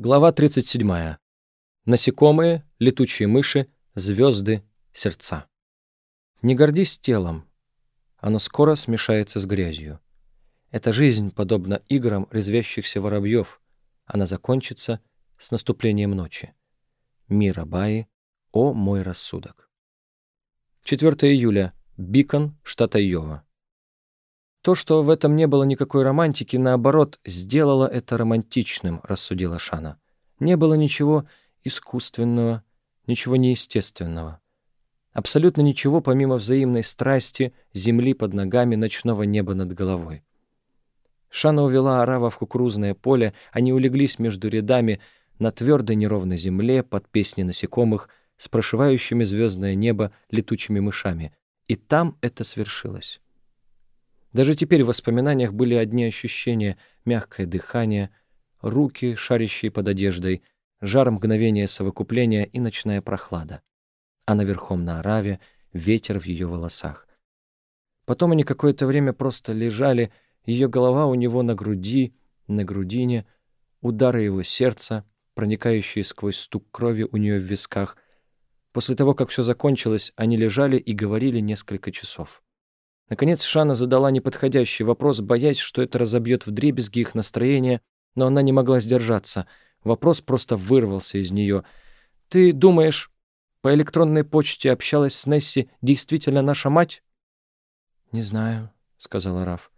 Глава 37. Насекомые, летучие мыши, звезды, сердца. Не гордись телом. Оно скоро смешается с грязью. Эта жизнь подобна играм резвящихся воробьев. Она закончится с наступлением ночи. Мира Баи, о мой рассудок. 4 июля. Бикон, штат Айова. То, что в этом не было никакой романтики, наоборот, сделало это романтичным, рассудила Шана. Не было ничего искусственного, ничего неестественного. Абсолютно ничего, помимо взаимной страсти, земли под ногами, ночного неба над головой. Шана увела Арава в кукурузное поле, они улеглись между рядами на твердой неровной земле под песни насекомых с прошивающими звездное небо летучими мышами. И там это свершилось. Даже теперь в воспоминаниях были одни ощущения — мягкое дыхание, руки, шарящие под одеждой, жар мгновения совокупления и ночная прохлада. А наверхом на ораве ветер в ее волосах. Потом они какое-то время просто лежали, ее голова у него на груди, на грудине, удары его сердца, проникающие сквозь стук крови у нее в висках. После того, как все закончилось, они лежали и говорили несколько часов. Наконец Шана задала неподходящий вопрос, боясь, что это разобьет вдребезги их настроение, но она не могла сдержаться. Вопрос просто вырвался из нее. «Ты думаешь, по электронной почте общалась с Несси действительно наша мать?» «Не знаю», — сказала Раф.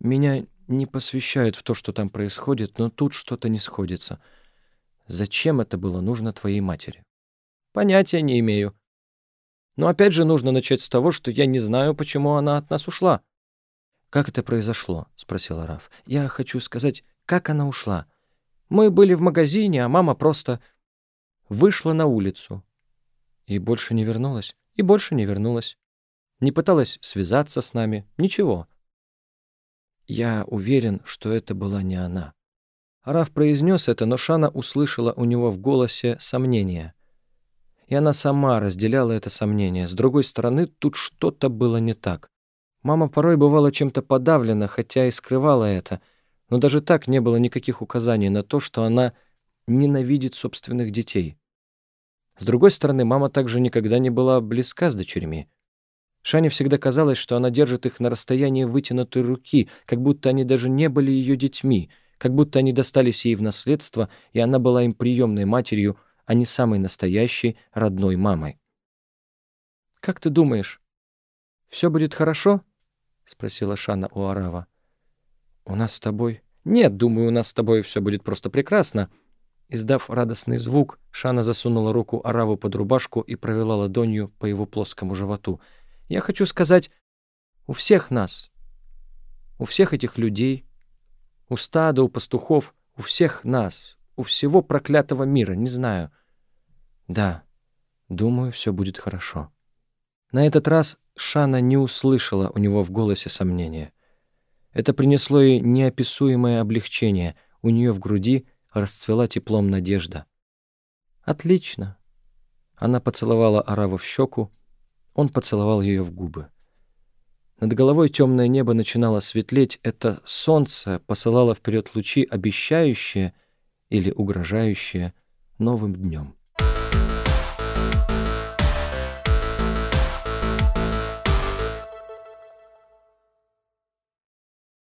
«Меня не посвящают в то, что там происходит, но тут что-то не сходится. Зачем это было нужно твоей матери?» «Понятия не имею», но опять же нужно начать с того, что я не знаю, почему она от нас ушла. «Как это произошло?» — спросила Раф. «Я хочу сказать, как она ушла. Мы были в магазине, а мама просто вышла на улицу. И больше не вернулась. И больше не вернулась. Не пыталась связаться с нами. Ничего. Я уверен, что это была не она». Раф произнес это, но Шана услышала у него в голосе сомнение — и она сама разделяла это сомнение. С другой стороны, тут что-то было не так. Мама порой бывала чем-то подавлена, хотя и скрывала это, но даже так не было никаких указаний на то, что она ненавидит собственных детей. С другой стороны, мама также никогда не была близка с дочерьми. Шане всегда казалось, что она держит их на расстоянии вытянутой руки, как будто они даже не были ее детьми, как будто они достались ей в наследство, и она была им приемной матерью, а не самой настоящей родной мамой. «Как ты думаешь, все будет хорошо?» — спросила Шана у Арава. «У нас с тобой...» «Нет, думаю, у нас с тобой все будет просто прекрасно». Издав радостный звук, Шана засунула руку Араву под рубашку и провела ладонью по его плоскому животу. «Я хочу сказать, у всех нас, у всех этих людей, у стада, у пастухов, у всех нас, у всего проклятого мира, не знаю. Да, думаю, все будет хорошо. На этот раз Шана не услышала у него в голосе сомнения. Это принесло ей неописуемое облегчение. У нее в груди расцвела теплом надежда. «Отлично!» Она поцеловала Араву в щеку, он поцеловал ее в губы. Над головой темное небо начинало светлеть, это солнце посылало вперед лучи, обещающие или угрожающее новым днем.